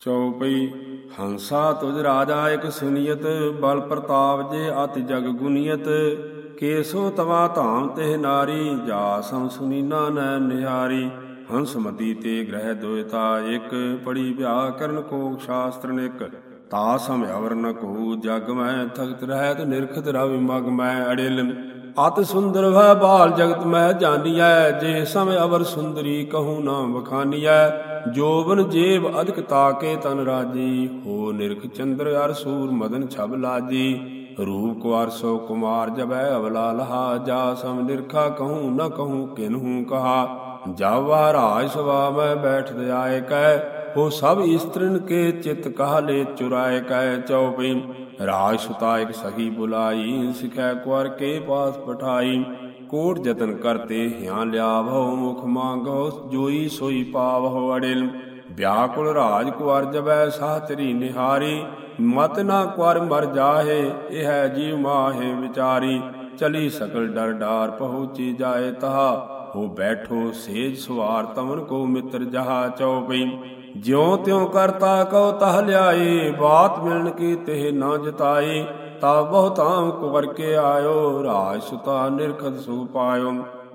ਚਉਪਈ ਹੰਸਾ ਤੁਜ ਰਾਜਾ ਇਕ ਸੁਨੀਅਤ, ਬਲ ਪ੍ਰਤਾਪ ਜੇ ਅਤਿ ਜਗ ਗੁਨੀਅਤ, ਕੇਸੋ ਤਵਾ ਧਾਮ ਤੇ ਨਾਰੀ, ਜਾ ਸਮ ਸੁਨੀਨਾ ਨੈ ਨਿਹਾਰੀ। ਹੰਸਮਤੀ ਤੇ ਗ੍ਰਹਿ ਦੋਇਤਾ ਇਕ, ਪੜੀ ਵਿਆਹ ਕਰਨ ਕੋ ਸ਼ਾਸਤਰ ਨਿਕ। ਤਾ ਸਮ ਅਵਰ ਨ ਕੋ ਜਗ ਮੈਂ, ਥਗਤ ਰਹਿਤ ਨਿਰਖਤ ਰਵਿ ਮਗ ਮੈਂ ਅੜਿਲ। ਅਤ ਸੁੰਦਰ ਵੈ ਬਾਲ ਜਗਤ ਮਹਿ ਜਾਨੀਐ, ਜੇ ਸਮ ਅਵਰ ਸੁੰਦਰੀ ਕਹੂ ਨਾ ਬਖਾਨੀਐ ਜੋਬਨ ਜੇਬ ਅਧਿਕ ਤਾਕੇ ਤਨ ਰਾਜੀ, ਹੋ ਨਿਰਖ ਚੰਦਰ ਅਰ ਸੂਰ ਮਦਨ ਛਬ ਲਾਜੀ। ਰੂਪ ਕੁਾਰ ਸੋ ਕੁਮਾਰ ਜਬੈ ਅਵਲਾ ਲਹਾ, ਜਾ ਸਮ ਨਿਰਖਾ ਕਹੂੰ ਨ ਕਹੂੰ ਕਿਨਹੂ ਕਹਾ। ਜਾਵਾ ਰਾਜ ਸਵਾ ਮੈਂ ਬੈਠ ਆਏ ਕੈ, ਹੋ ਸਭ ਇਸਤਰਨ ਕੇ ਚਿਤ ਕਹਲੇ ਚੁਰਾਏ ਕੈ ਚਉਪਈ ਰਾਜ ਸੁਤਾ ਇਕ ਸਖੀ ਬੁਲਾਈ, ਸਿਖੈ ਕੁਰ ਕੇ ਪਾਸ ਪਠਾਈ। ਕੋਟ ਜਤਨ ਕਰਤੇ ਹਿਆ ਲਿਆਵੋ ਮੁਖ ਮੰਗੋ ਜੋਈ ਸੋਈ ਪਾਵੋ ਅੜਿਲ। ਵਿਆਕੁਲ ਰਾਜ ਕੁਵਰ ਜਬੈ ਸਾਹ ਨਿਹਾਰੀ। ਮਤ ਨਾ ਕੁਰ ਮਰ ਜਾਹੇ, ਇਹ ਜੀਵ ਮਾਹੇ ਵਿਚਾਰੀ। ਚਲੀ ਸਕਲ ਡਰ ਡਾਰ ਪਹੁੰਚੀ ਜਾਏ ਤਹਾ। ਹੋ ਬੈਠੋ ਸੇਜ ਸਵਾਰ, ਤਮਨ ਕੋ ਮਿੱਤਰ ਜਹਾ ਚਉਪਈ। ਜਿਉ ਤਿਉ ਕਰਤਾ ਕਉ ਤਹ ਲਿਆਏ ਬਾਤ ਮਿਲਣ ਕੀ ਤੇ ਨਾ ਜਤਾਈ। ਤਾ ਬਹੁਤਾਂ ਕੁਵਰ ਕੇ ਆਇਓ, ਰਾਜ ਸੁਤਾ ਨਿਰਖਤ ਸੂ ਪਾਇਓ।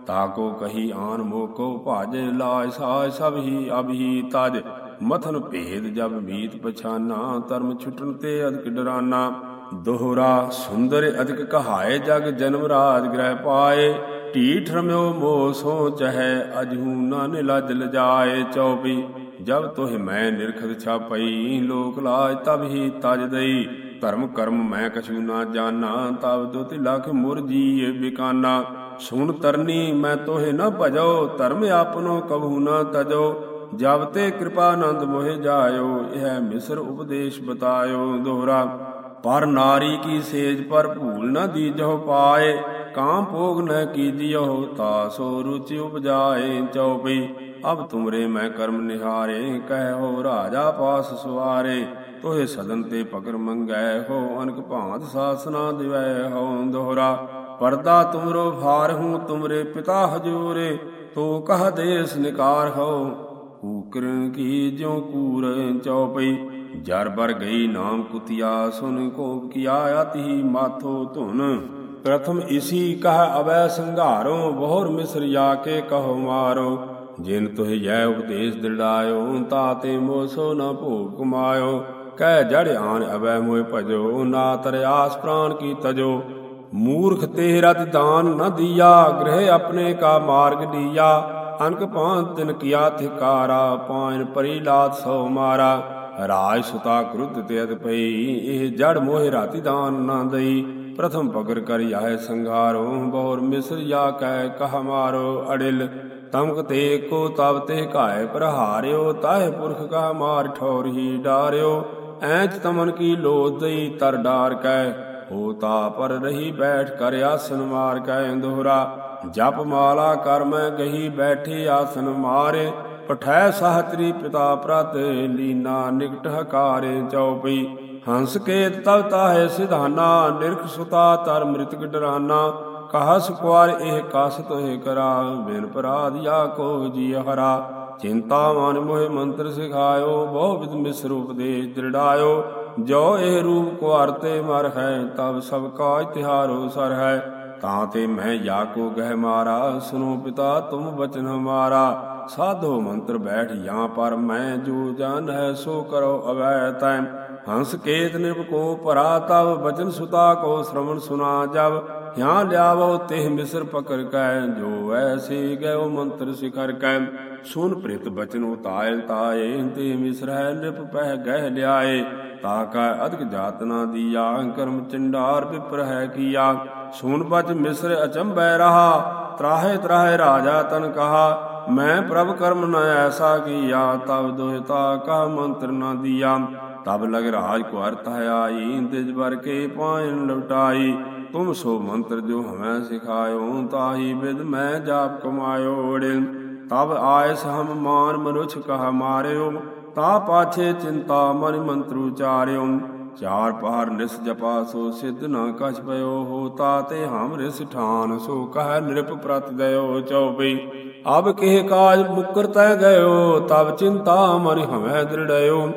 ਤਾ ਕੋ ਕਹੀ ਆਨ ਮੋਕੋ ਭਾਜ ਲਾਜ, ਸਾਜ ਸਭ ਹੀ ਅਭੀ ਤਜ। ਮਥਨ ਭੇਦ ਜਬ ਮੀਤ ਪਛਾਨਾ, ਧਰਮ ਛੁਟਣ ਤੇ ਅਦਕ ਡਰਾਨਾ। ਦੋਹਰਾ ਸੁੰਦਰ ਅਧਿਕ ਕਹਾਏ, ਜਗ ਜਨਮ ਰਾਜ ਗ੍ਰਹਿ ਪਾਏ। ਢੀਠ ਰਮਿਓ ਮੋ ਸੋ ਚਹੈ, ਅਜਹੂ ਨਾ ਨਿਲਜ ਲਜਾਏ। ਚੌਪੀ ਜਬ ਤੋਹਿ ਮੈਂ ਨਿਰਖਤ ਛਾਪਈ, ਲੋਕ ਲਾਜ ਤਬ ਹੀ ਤਜ ਦਈ। ਧਰਮ ਕਰਮ ਮੈਂ ਕਛੂ ਨਾ ਜਾਣਾ, ਤਬ ਦੁਤ ਲਖ ਮੁਰ ਜੀਏ ਬਿਕਾਨਾ। ਸੁਣ ਤਰਨੀ ਮੈਂ ਤੋਹਿ ਨਾ ਭਜੋ, ਧਰਮ ਆਪਨੋ ਕਬਹੂ ਨਾ ਤਜੋ। ਜਬ ਤੇ ਕਿਰਪਾ ਆਨੰਦ ਮੋਹਿ ਜਾਇਓ, ਇਹ ਮਿਸਰ ਉਪਦੇਸ਼ ਬਤਾਇਓ ਦੋਹਰਾ। ਪਰ ਨਾਰੀ ਕੀ ਸੇਜ ਪਰ ਭੂਲ ਨ ਦੀਜੋ ਪਾਏ ਕਾਮ ਭੋਗ ਨ ਕੀਜਿਓ, ਤਾ ਸੋ ਰੁਚਿ ਉਪਜਾਏ ਚਉਪਈ। ਅਬ ਤੁਮਰੇ ਮੈਂ ਕਰਮ ਨਿਹਾਰੇ, ਕਹਿ ਹੋ ਰਾਜਾ ਪਾਸ ਸੁਆਰੇ ਤੋਹੇ ਸਦਨ ਤੇ ਪਕਰ ਮੰਗੈ, ਹੋ ਅਨਕ ਭਾਂਤ ਸਾਸਨਾ ਦਿਵੈ ਹੋ ਦੋਹਰਾ। ਪਰਦਾ ਤੁਮਰੋ ਭਾਰ ਹੂੰ ਤੁਮਰੇ ਪਿਤਾ ਹਜੂਰੇ, ਤੋ ਕਹ ਦੇਸ ਨਿਕਾਰ ਹੋ ਕੂਕਰਨ ਕੀ ਜਿਉ ਕੂਰ ਚਉਪਈ। ਜਰ ਬਰ ਗਈ ਨਾਮ ਕੁਤਿਆ, ਸੁਨ ਕੋ ਕੀਆ ਅਤਿ ਮਾਥੋ ਧੁਨ। ਪ੍ਰਥਮ ਇਸੀ ਕਹ ਅਵੈ ਸੰਘਾਰੋ, ਬਹੁਰ ਮਿਸਰ ਜਾ ਕੇ ਕਹੋ ਮਾਰੋ। ਜਿਨ ਤੁਹ ਜੈ ਉਪਦੇਸ਼ ਦਿੜਾਇਓ ਤਾਤੇ ਮੋਸੋ ਨ ਭੋਗ ਕਮਾਇਓ। ਕਹਿ ਜੜ ਆਨ ਅਵੈ ਮੋਇ ਭਜੋ, ਨਾ ਤਰਿਆਸ ਪ੍ਰਾਨ ਕੀ ਤਜੋ। ਮੂਰਖ ਤੇ ਰਤ ਦਾਨ ਨ ਦੀਆ, ਗ੍ਰਹਿ ਆਪਣੇ ਕਾ ਮਾਰਗ ਡੀਆ। ਅਨਕ ਪਾਂਤ ਤਿਨ ਕੀਆ ਥਿਕਾਰਾ, ਪਾਇਨ ਪਰੀ ਲਾਤ ਸੋ ਮਾਰਾ। ਰਾਜ ਸੁਤਾ ਕ੍ਰੁੱਧ ਤੇ ਅਤ ਪਈ, ਇਹ ਜੜ ਮੋਹਿ ਰਾਤੀ ਦਾਨ ਨਾ ਦਈ। ਪ੍ਰਥਮ ਪਗਰ ਕਰ ਆਏ ਸੰਘਾਰੋ ਬਹੁਰ ਮਿਸਰ ਜਾ ਕਹਿ ਕਹ ਮਾਰੋ ਅੜਿਲ। ਤਮਕ ਤੇ ਕੋ ਤਬ ਤੇ ਘਾਇ ਪ੍ਰਹਾਰਿਓ, ਤਾਹਿ ਪੁਰਖ ਕਾ ਮਾਰ ਠੌਰ ਡਾਰਿਓ। ਐਚ ਤਮਨ ਕੀ ਲੋਧ ਦਈ ਤਰ ਡਾਰ ਕੈ ਹੋਤਾ ਪਰ ਰਹੀ ਬੈਠ ਕਰ ਆਸਨ ਮਾਰ ਕੈ ਦੋਹਰਾ ਜਪ ਮਾਲਾ ਕਰ ਮੈਂ ਗਹੀ ਬੈਠੀ ਆਸਨ ਮਾਰੇ, ਪਠੈ ਸਾਹਤਰੀ ਪਿਤਾ ਪ੍ਰਤ ਲੀਨਾ ਨਿਕਟ ਹਕਾਰੇ ਚਉਪਈ ਹੰਸ ਕੇ ਤਵ ਤਾਹੇ ਸਿਧਾਨਾ, ਨਿਰਖ ਸੁਤਾ ਤਰ ਮ੍ਰਿਤਕ ਡਰਾਨਾ। ਕਹਸ ਕੁਾਰ ਇਹ ਕਸ ਤੋਹਿ ਕਰਾ ਬਿਨ ਪਰਾਧ ਜਾ ਕੋ ਜੀ ਹਰਾ। ਚਿੰਤਾ ਮਨ ਮੋਹਿ ਮੰਤਰ ਸਿਖਾਇਓ ਬਹੁ ਵਿਦ ਮਿਸਰ ਉਪਦੇਸ਼ ਦ੍ਰਿੜਾਇਓ। ਜੋ ਇਹ ਰੂਪ ਕੁਾਰ ਤੇ ਮਰ ਹੈ, ਤਬ ਸਭ ਕਾ ਤਿਹਾਰੋ ਸਰ ਹੈ। ਤਾਂ ਤੇ ਮੈਂ ਜਾ ਕੋ ਗਹਿ ਮਾਰਾ ਸੁਨੋ ਪਿਤਾ ਤੁਮ ਬਚਨ ਹਮਾਰਾ। ਸਾਧੋ ਮੰਤਰ ਬੈਠ ਜਾਂ ਪਰ ਮੈਂ ਜੋ ਜਾਣ ਹੈ ਸੋ ਕਰੋ ਅਵੈ ਤੈ ਹੰਸ ਕੇਤ ਨਿਰਭ ਕੋ ਭਰਾ ਤਵ ਬਚਨ ਸੁਤਾ ਕੋ ਸ਼ਰਵਣ ਸੁਨਾ ਜਬ ਯਹਾਂ ਲਿਆਵੋ ਤੇ ਮਿਸਰ ਪਕਰ ਕੈ ਜੋ ਐਸੀ ਗਇਓ ਮੰਤਰ ਸਿਖਰ ਕੈ ਸੁਨ ਪ੍ਰਿਤ ਬਚਨ ਉਤਾਇਲ ਤਾਏ ਤੇ ਮਿਸਰ ਹੈ ਨਿਪ ਪਹਿ ਗਹਿ ਲਿਆਏ ਤਾ ਕਾ ਅਧਿਕ ਜਾਤ ਨਾ ਦੀਆ ਕਰਮ ਚੰਡਾਰ ਵਿਪਰ ਹੈ ਕੀਆ ਸੁਨ ਬਚ ਮਿਸਰ ਅਚੰਬੈ ਰਹਾ ਤਰਾਹੇ ਤਰਾਹੇ ਰਾਜਾ ਤਨ ਕਹਾ ਮੈਂ ਪ੍ਰਭ ਕਰਮ ਨ ਐਸਾ ਕੀਆ, ਤਬ ਦੋਇਤਾ ਕਾ ਮੰਤਰ ਨਾ ਦੀਆ। ਤਬ ਲਗ ਰਾਜ ਕੋ ਅਰਥ ਹੈ ਆਈ ਤਿਜ ਬਰ ਕੇ ਪਾਇਨ ਲਵਟਾਈ ਤੁਮ ਸੋ ਮੰਤਰ ਜੋ ਹਮੈ ਸਿਖਾਇਓ, ਤਾਹੀ ਬਿਦ ਮੈਂ ਜਾਪ ਕਮਾਇਓ ਤਬ ਆਇਸ ਹਮ ਮਾਨ ਮਨੁਛ ਕਹ ਮਾਰਿਓ, ਤਾ ਪਾਛੇ ਚਿੰਤਾ ਮਨ ਮੰਤਰ ਉਚਾਰਿਓ। ਚਾਰ ਪਹਾਰ ਨਿਸ ਜਪਾ ਸੋ ਸਿੱਧ ਨਾ ਕਛ ਪਇਓ ਹੋਤਾ ਤੇ ਹਮ ਰਿਸ ਠਾਨ, ਸੋ ਕਹ ਨਿਰਪ ਪ੍ਰਤ ਦਇਓ ਚਉਪਈ ਅਬ ਕਿਹ ਕਾਜ ਮੁਕਰ ਤੈ ਗਇਓ, ਤਬ ਚਿੰਤਾ ਮਨ ਹਮੈ ਦ੍ਰਿੜਿਓ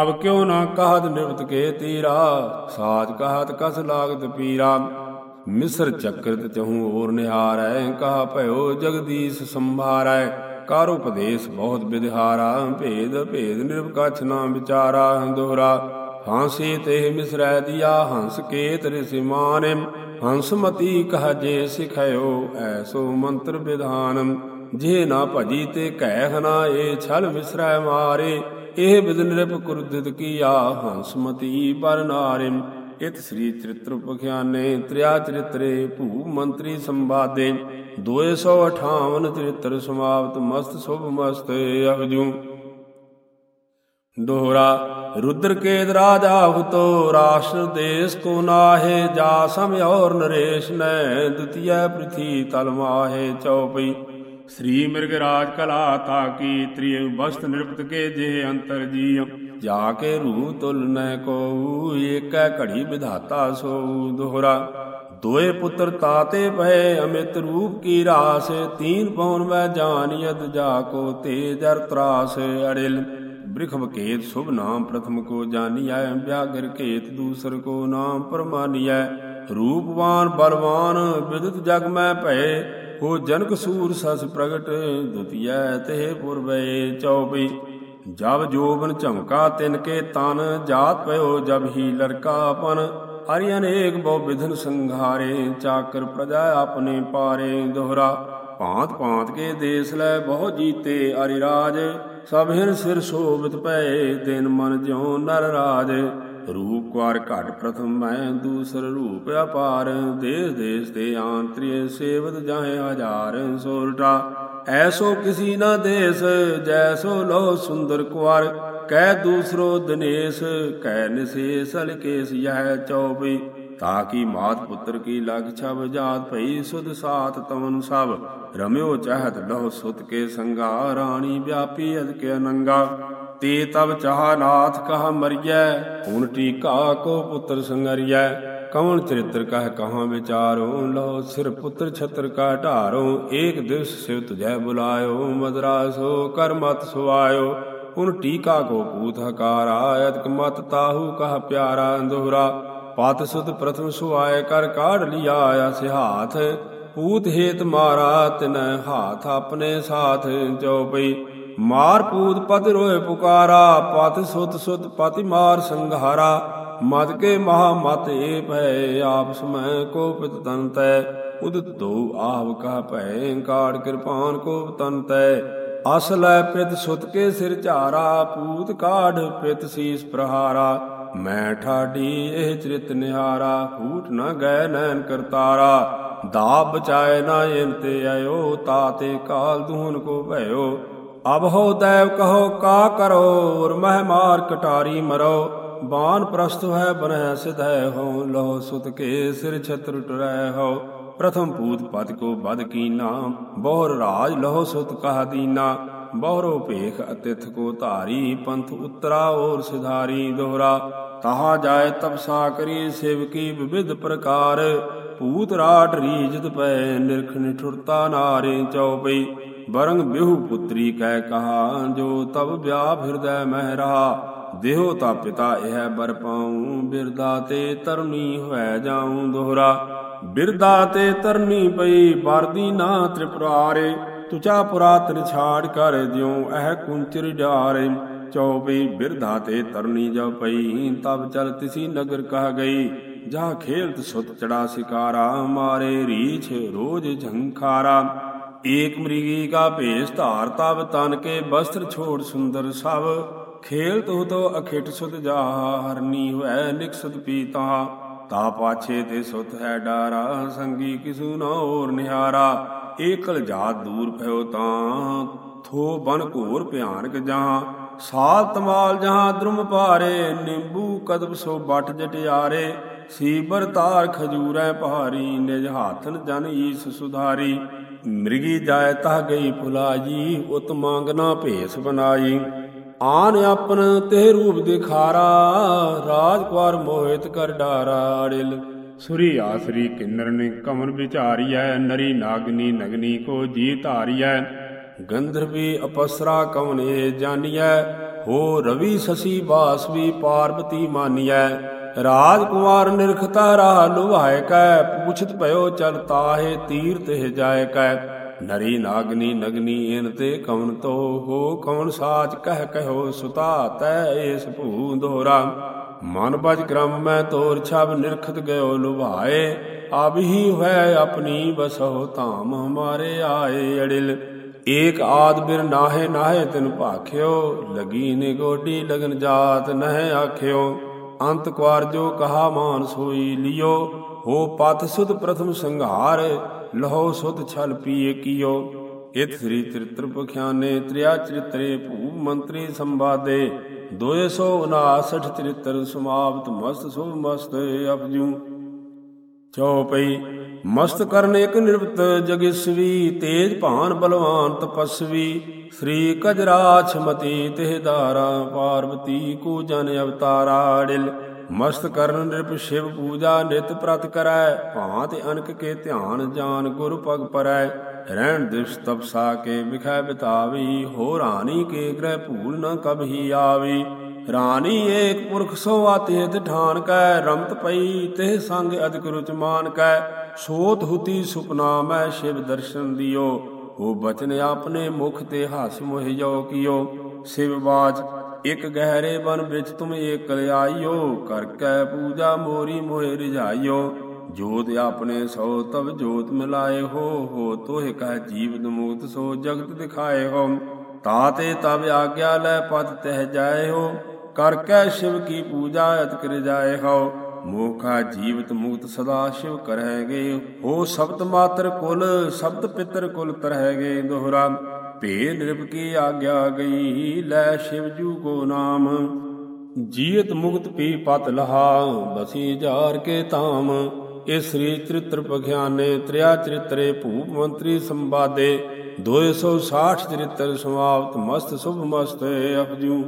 ਅਬ ਕਿਉ ਨਾ ਕਹਤ ਨਿਵਤ ਕੇ ਤੀਰਾ ਸਾਜ ਕਹਤ ਕਸ ਲਾਗਤ ਪੀਰਾ। ਮਿਸਰ ਚਕਰਤ ਚਹੂ ਔਰ ਨਿਹਾਰੈ, ਕਹਾ ਭਇਓ ਜਗਦੀਸ਼ ਸੰਭਾਰੈ। ਕਰ ਉਪਦੇਸ਼ ਬਹੁਤ ਵਿਦਹਾਰਾ ਭੇਦ ਭੇਦ ਨਿਰਵਕਛ ਨਾ ਵਿਚਾਰਾ, ਦੋਹਰਾ। ਹਾਂਸੀ ਤੇ ਮਿਸਰੈ ਦਿਆ ਹੰਸ ਕੇ ਤਰੇ ਹੰਸਮਤੀ ਕਹ ਜੇ ਸਿਖਿਓ ਐਸੋ ਮੰਤਰ ਵਿਧਾਨ। ਜੇ ਨਾ ਭਜੀ ਤੇ ਕਹਿ ਹਨਾ ਏ ਛਲ ਵਿਸਰੈ ਮਾਰੇ, ਇਹ ਬਿਦ ਨਿਰਪ ਕੁਰਦਿਤ ਕੀਆ ਹੰਸਮਤੀ ਪਰ ਨਾਰਿਮ। ਇਤ ਸ੍ਰੀ ਚਰਿਤ੍ਰ ਪਖਿਆਨੇ, ਤ੍ਰਿਆ ਚਰਿਤਰੇ ਭੂ ਮੰਤਰੀ ਸੰਵਾਦੇ। 258 ਚਰਿਤ੍ਰ ਸਮਾਪਤ ਮਸਤ ਸੁਭ ਮਸਤ ਅਵਜੂ। ਦੋਹਰਾ, ਰੁਦਰ ਕੇਦ ਰਾਜਾ ਹੁਤੋ ਰਾਸ਼ਟਰ ਦੇਸ ਕੋ ਨਾਹੇ, ਜਾ ਸਮ ਔਰ ਨਰੇਸ਼ ਨੈ ਦੁਤੀਆ ਪ੍ਰਿਥੀ ਤਲ ਮਾਹੇ ਚਉਪਈ। ਸ੍ਰੀ ਮਿਰਗ ਰਾਜ ਕਲਾ ਤਾਕੀ ਤ੍ਰਿਯ, ਬਸਤ ਨਿਰਪਤ ਕੇ ਜੇ ਅੰਤਰ ਜੀ ਜਾ ਕੇ ਰੂ ਤੁਲ ਨੈ ਕੋ ਏਕੈ ਘੜੀ ਵਿਧਾਤਾ ਸੋ ਦੋਹਰਾ, ਦੋਏ ਪੁੱਤਰ ਤਾਤੇ ਭਏ ਅਮਿਤ ਰੂਪ ਕੀ ਰਾਸ, ਤੀਨ ਪਉਨ ਮੈਂ ਜਾਣੀਤ ਜਾ ਕੋ ਤੇ ਤਰਾਸ ਅੜਿਲ। ਬ੍ਰਿਖਭ ਕੇਤ ਸੁਭ ਨਾਮ ਪ੍ਰਥਮ ਕੋ ਜਾਣੀਐ ਵਿਆਗਰ ਕੇਤ ਦੂਸਰ ਕੋ ਨਾਮ ਪਰਮਾਨੀਐ। ਰੂਪਵਾਨ ਬਲਵਾਨ ਵਿਦਿਤ ਜਗ ਮੈਂ ਭਏ, ਹੋ ਜਨਕ ਸੂਰ ਸਸ ਪ੍ਰਗਟ ਦੁਤੀਐ, ਤੇ ਪੁਰਵੇ ਚੌਪਈ ਜਬ ਜੋਬਨ ਝਮਕਾ ਤਿਨ ਕੇ ਤਨ, ਜਾਤ ਪਇਓ ਜਬ ਹੀ ਲੜਕਾ ਪਨ। ਹਰਿ ਅਨੇਕ ਬਹੁ ਵਿਧਨ ਸੰਘਾਰੇ, ਚਾਕਰ ਪ੍ਰਜਾ ਆਪਣੇ ਪਾਰੇ ਦੋਹਰਾ। ਭਾਂਤ ਭਾਂਤ ਕੇ ਦੇਸ ਲੈ ਬਹੁ ਜੀਤੇ ਅਰਿ ਰਾਜ ਸਭ ਹਿਰ ਸਿਰ ਸੋਭਿਤ ਪਏ, ਦਿਨ ਮਨ ਜਿਉ ਨਰ ਰਾਜ। ਰੂਪ ਕੁਾਰ ਘਟ ਪ੍ਰਥਮ ਮੈਂ, ਦੂਸਰ ਰੂਪ ਅਪਾਰ। ਦੇਸ ਦੇਸ ਤੇ ਆਂਤਰੀ ਸੇਵਤ ਜਾਹੇ ਹਜ਼ਾਰ। ਸੋਲਟਾ ਐਸੋ ਕਿਸੀ ਨਾ ਦੇਸ ਜੈਸੋ ਲੋ ਸੁੰਦਰ ਕੁਾਰ ਕਹਿ ਦੂਸਰੋ ਦਿਨੇਸ਼ ਕਹਿ ਨਿਸੇਸ ਅਲਕੇਸ, ਯਹ ਚੌਬੀ ਤਾਕੀ ਮਾਤ ਪੁੱਤਰ ਕੀ ਲਗ ਛਬ ਜਾਤ ਭਈ ਸੁਧ ਸਾਤ ਤਵਨ ਸਭ? ਰਮਿਓ ਚਾਹਤ ਲਹੁ ਸੁਤ ਕੇ ਸੰਗਾ, ਰਾਣੀ ਵਿਆਪੀ ਅਦ ਕੇ ਅਨੰਗਾ। ਤੇ ਤਬ ਚਾਹ ਨਾਥ ਕਹ ਮਰੀਐ, ਹੁਣ ਟੀਕਾ ਕੋ ਪੁੱਤਰ ਸੰਗਰੀਐ। ਕਵਣ ਚਰਿਤ੍ਰ ਕਹ ਕਹਾਂ ਵਿਚਾਰੋ, ਲੋ ਸਿਰ ਪੁੱਤਰ ਛਤਰ ਕਾ ਢਾਰੋ। ਏਕ ਦਿਵਸ ਸਿਵ ਤੁਝੈ ਬੁਲਾਇਓ ਮਦਰਾਸੋ ਕਰ ਮਤ ਸੁਆਇਓ। ਉਨ ਟੀਕਾ ਕੋ ਪੂਤ ਹਕਾਰਾ ਅਤਕ ਮਤ ਤਾਹੂ ਕਹ ਪਿਆਰਾ ਦੋਹਰਾ ਪਤ ਸੁਤ ਪ੍ਰਥਮ ਸੁਆਏ ਕਰ ਕਾੜ ਲਿਆ ਆਸ ਹਾਥ ਪੂਤ ਹੇਤ ਮਾਰਾ ਤਿਨ ਹਾਥ ਆਪਣੇ ਸਾਥ ਚਉਪਈ ਮਾਰ ਪੂਤ ਪਤ ਰੋਏ ਪੁਕਾਰਾ, ਪਤ ਸੁਤ ਸੁਤ ਪਤਿ ਮਾਰ ਸੰਘਾਰਾ। ਮਦ ਕੇ ਮਹਾ ਮਤ ਏ ਭੈ, ਆਪ ਸਮੈ ਕੋ ਪਿਤ ਤਨ ਤੈ। ਉਦਤ ਦੋ ਆਵ ਕਾ ਭੈ ਕਾੜ ਕਿਰਪਾਨ ਕੋ ਤਨ ਤੈ। ਅਸ ਪਿਤ ਸੁਤ ਕੇ ਸਿਰ ਝਾਰਾ, ਪੂਤ ਕਾਢ ਪਿਤ ਸੀਸ ਪ੍ਰਹਾਰਾ। ਮੈਂ ਠਾਡੀ ਇਹ ਚਰਿਤ ਨਿਹਾਰਾ ਫੂਟ ਨ ਗਏ ਨੈਣ ਕਰਤਾਰਾ। ਦਾ ਬਚਾਏ ਨਾ ਇਨ ਤੇ ਆਇਓ ਤਾਤੇ ਕਾਲ ਦੂਹਨ ਕੋ ਭਇਓ। ਅਬ ਹੋ ਦੇਵ ਕਹੋ, ਕਾ ਕਰੋ, ਔਰ ਮਹਿ ਮਾਰ ਕਟਾਰੀ ਮਰੋ। ਬਾਨ ਪ੍ਰਸਤ ਹੈ, ਬਨਹਿ ਸਿਧੈ ਹੋ ਲੋ ਸੁਤ ਕੇ ਸਿਰ ਛਤਰ ਟਰੈ ਹੋ ਪ੍ਰਥਮ ਪੂਤ ਪਦ ਕੋ ਬਦ ਕੀਨਾ ਬਹੁਰ ਰਾਜ ਲਹੋ ਸੁਤ ਕਹ ਦੀਨਾ। ਬਹੁਰੋ ਭੇਖ ਅਤਿਥ ਕੋ ਧਾਰੀ, ਪੰਥ ਉਤਰਾ ਔਰ ਸਿਧਾਰੀ ਦੋਹਰਾ। ਤਹਾ ਜਾਏ ਤਪਸਾ ਕਰੀ ਸੇਵਕੀ, ਵਿਵਿਧ ਪ੍ਰਕਾਰ। ਭੂਤ ਰਾਟ ਰੀਜਤ ਪੈ, ਨਿਰਖ ਨਿਠੁਰਤਾ ਨਾਰੇ ਚਉਪਈ ਬਰੰਗ ਬਿਹੂ ਪੁੱਤਰੀ ਕਹਿ ਕਹਾ, ਜੋ ਤਬ ਵਿਆਹ ਹਿਰਦੈ ਮਹਿ ਰਹਾ। ਦੇਹੋ ਤਾ ਪਿਤਾ ਇਹ ਬਰ ਪਾਉ, ਬਿਰਦਾ ਤੇ ਤਰਨੀ ਹੋਇ ਜਾਉ ਦੋਹਰਾ। ਬਿਰਦਾ ਤੇ ਤਰਨੀ ਪਈ, ਵਰਦੀ ਨਾ ਤ੍ਰਿਪੁਰਾਰੇ। ਤੁਚਾ ਪੁਰਾ ਤਨ ਛਾੜ ਕਰ ਦਿਉ, ਇਹ ਕੁੰਚਰ ਜਾਰੇ ਚੌਪਈ ਬਿਰਧਾ ਤੇ ਤਰਨੀ ਜਾ ਪਈ, ਤਬ ਚਲ ਤਿਸੀ ਨਗਰ ਕਹ ਗਈ। ਜਾ ਖੇਲਤ ਸੁਤ ਚੜਾ ਸਿਕਾਰਾ, ਮਾਰੇ ਰੀਛ ਰੋਜ ਝੰਖਾਰਾ। ਏਕ ਮ੍ਰਿਗੀ ਕਾ ਭੇਸ ਧਾਰ, ਤਬ ਤਨ ਕੇ ਬਸਤਰ ਛੋੜ ਸੁੰਦਰ ਸਭ। ਖੇਲ ਤੋ ਤੋ ਅਖਿਟ ਸੁਤ ਜਾ ਹਰਨੀ ਹੋਇ ਨਿਕਸਤ ਪੀਤਾ। ਤਾ ਪਾਛੇ ਤੇ ਸੁਤ ਹੈ ਡਾਰਾ, ਸੰਗੀ ਕਿਸੂ ਨਾ ਹੋਰ ਨਿਹਾਰਾ। ਏਕਲ ਜਾਤ ਦੂਰ ਭਇਓ ਤਾਂ, ਥੋ ਬਨ ਘੋਰ ਭਿਆਨਕ ਜਹਾਂ। ਸਾਲ ਤਮਾਲ ਜਹਾਂ ਦਰੁਮ ਭਾਰੇ, ਨਿੰਬੂ ਕਦਬ ਸੋ ਬਟ ਜਟਿਆਰੇ। ਸੀਬਰ ਤਾਰ ਖਜੂਰੈ ਪਹਾਰੀ ਨਿਜ ਹਾਥਨ ਜਨ ਈਸ ਸੁਧਾਰੀ। ਮ੍ਰਿਗੀ ਜਾਇ ਤਹ ਗਈ ਫੁਲਾਜੀ ਉਤ ਮੰਗਨਾ ਭੇਸ ਬਨਾਈ ਆਨ ਆਪਨ ਤੇ ਰੂਪ ਦਿਖਾਰਾ, ਰਾਜ ਕੁਾਰ ਮੋਹਿਤ ਕਰ ਡਾਰਾ ਅੜਿਲ। ਸੁਰੀ ਆਸਰੀ ਕਿੰਨਰ ਨੇ ਕਮਨ ਵਿਚਾਰੀਐ, ਨਰੀ ਨਾਗਨੀ ਨਗਨੀ ਕੋ ਜੀ ਧਾਰੀਐ। ਗੰਧਰਵੀ ਅਪਸਰਾ ਕਵਨੇ ਜਾਣੀਐ ਹੋ ਰਵੀ ਸਸੀ ਬਾਸਵੀ ਪਾਰਵਤੀ ਮਾਨੀਐ। ਰਾਜ ਕੁਮਾਰ ਨਿਰਖਤਾ ਰਾਹ ਲੁਭਾਇ ਕੈ, ਪੁੱਛਤ ਭਇਓ ਚਲ ਤਾਹੇ ਤੀਰਤ ਹੈ ਜਾਇ ਕੈ। ਨਰੀ ਨਾਗਨੀ ਨਗਨੀ ਇਨ ਤੇ ਕਵਨ ਤੋ, ਹੋ ਕਵਨ ਸਾਚ ਕਹਿ ਕਹਿਓ ਸੁਤਾ ਤੈ ਏਸ ਭੂ ਦੋਹਰਾ ਮਨ ਬਜ ਗ੍ਰਮ ਮੈਂ ਤੋਰ ਛਬ ਨਿਰਖਤ ਗਇਓ ਲੁਭਾਏ। ਆਬਹੀ ਹੋਇ ਆਪਣੀ ਬਸੋ ਧਾਮ ਹਮਾਰੇ ਆਏ ਅੜਿਲ। ਏਕ ਆਦ ਬਿਰ ਨਾਹੇ ਨਾਹੇ ਤਿਨ ਭਾਖਿਓ। ਲਗੀ ਨੇ ਗੋਡੀ ਲਗਨ ਜਾਤ ਨਹਿ ਆਖਿਓ। ਅੰਤ ਕੁਾਰ ਜੋ ਕਹਾ ਮਾਨ ਸੋਈ ਲਿਓ। ਹੋ ਪਤ ਸੁਧ ਪ੍ਰਥਮ ਸੰਘਾਰ। ਲਹੋ ਸੁਧ ਛਲ ਪੀਏ ਕੀਓ। ਇਤ ਸ੍ਰੀ ਚਰਿਤ੍ਰ ਪਖਿਆਨੇ, ਤ੍ਰਿਆ ਚਰਿਤਰੇ ਭੂ ਮੰਤਰੀ ਸੰਵਾਦੇ। 259 ਚਰਿਤ੍ਰ ਸਮਾਪਤ ਮਸਤ ਸੋ ਮਸਤ ਅਪਜੂ ਚਉਪਈ ਮਸਤ ਕਰਨ ਇੱਕ ਨਿਰਵਤ ਜਗਿਸਵੀ, ਤੇਜ ਭਾਨ ਬਲਵਾਨ ਤਪਸਵੀ। ਸ੍ਰੀ ਕਜਰਾਛ ਮਤੀ ਤਿਹ ਧਾਰਾ ਪਾਰਵਤੀ ਕੋ ਜਨ ਅਵਤਾਰਾ ੜਿਲ ਮਸਤ ਕਰਨ ਨਿਰਪ ਸ਼ਿਵ ਪੂਜਾ ਨਿਤ ਪ੍ਰਤ ਕਰੈ, ਭਾਂਤ ਅਨਕ ਕੇ ਧਿਆਨ ਜਾਨ ਗੁਰ ਪਗ ਪਰੈ। ਰਹਿਣ ਦਿਵਸ ਤਪਸਾ ਕੇ ਵਿਖੈ ਬਿਤਾਵੀ, ਹੋ ਰਾਣੀ ਕੇ ਗ੍ਰਹਿ ਭੂਲ ਨ ਕਬਹੀ ਆਵੀ। ਰਾਣੀ ਏਕ ਪੁਰਖ ਸੋ ਆਤੇ ਠਾਨ ਕੈ, ਰਮਤ ਪਈ ਤੇ ਸੰਗ ਅਦਿਕ ਰੁਚ ਮਾਨ ਕੈ। ਸੋਤ ਹੁਤੀ ਸੁਪਨਾ ਮੈਂ ਸ਼ਿਵ ਦਰਸ਼ਨ ਦਿਓ ਉਹ ਬਚਨ ਆਪਣੇ ਮੁਖ ਤੇ ਹਸ ਮੋਹਿ ਜੋ ਕੀਓ। ਸਿਵ ਬਾਜ ਇਕ ਗਹਿਰੇ ਬਨ ਵਿੱਚ ਤੁਮ ਏਕ ਆਈਓ ਕਰ ਕੈ ਪੂਜਾ ਮੋਰੀ ਮੋਹਿ ਰਿਝਾਈਓ ਜੋਤ ਆਪਣੇ ਸੋ ਤਬ ਜੋਤ ਮਿਲਾਏ ਹੋ ਹੋ ਤੋਹਿ ਕਹ ਜੀਵਤ ਮੁਕਤ ਸੋ ਜਗਤ ਦਿਖਾਏ ਹੋ। ਤਾਤੇ ਤਬ ਆਗਿਆ ਲੈ ਪਤ ਤਹਿ ਜਾਏ ਹੋ ਕਰ ਕੈ ਸ਼ਿਵ ਕੀ ਪੂਜਾ ਅਤ ਕਰ ਜਾਏ ਹੋ। ਮੋਖਾ ਜੀਵਤ ਮੁਕਤ ਸਦਾ ਸ਼ਿਵ ਕਰਹਿਗੇ ਹੋ, ਸਬਤ ਮਾਤਰ ਕੁਲ, ਸਬਤ ਪਿਤਰ ਕੁਲ ਤਰਹਿਗੇ ਦੋਹਰਾ। ਭੇ ਨਿਰਭ ਕੀ ਆਗਿਆ ਗਈ, ਲੈ ਸ਼ਿਵ ਜੂ ਕੋ ਨਾਮ। ਜੀਤ ਮੁਕਤ ਪੀ ਪਤ ਲਹਾ, ਬਸੀ ਜਾਰ ਕੇ ਧਾਮ। ਇਸ ਸ੍ਰੀ ਚਰਿਤ੍ਰ ਪਖਿਆਨੇ, ਤ੍ਰਿਆ ਚਰਿਤਰੇ, ਭੂਪ ਮੰਤਰੀ ਸੰਵਾਦੇ। 260 ਚਰਿਤ੍ਰ ਸਮਾਪਤ, ਮਸਤ ਸੁਭ ਮਸਤ ਅਪਜੂ।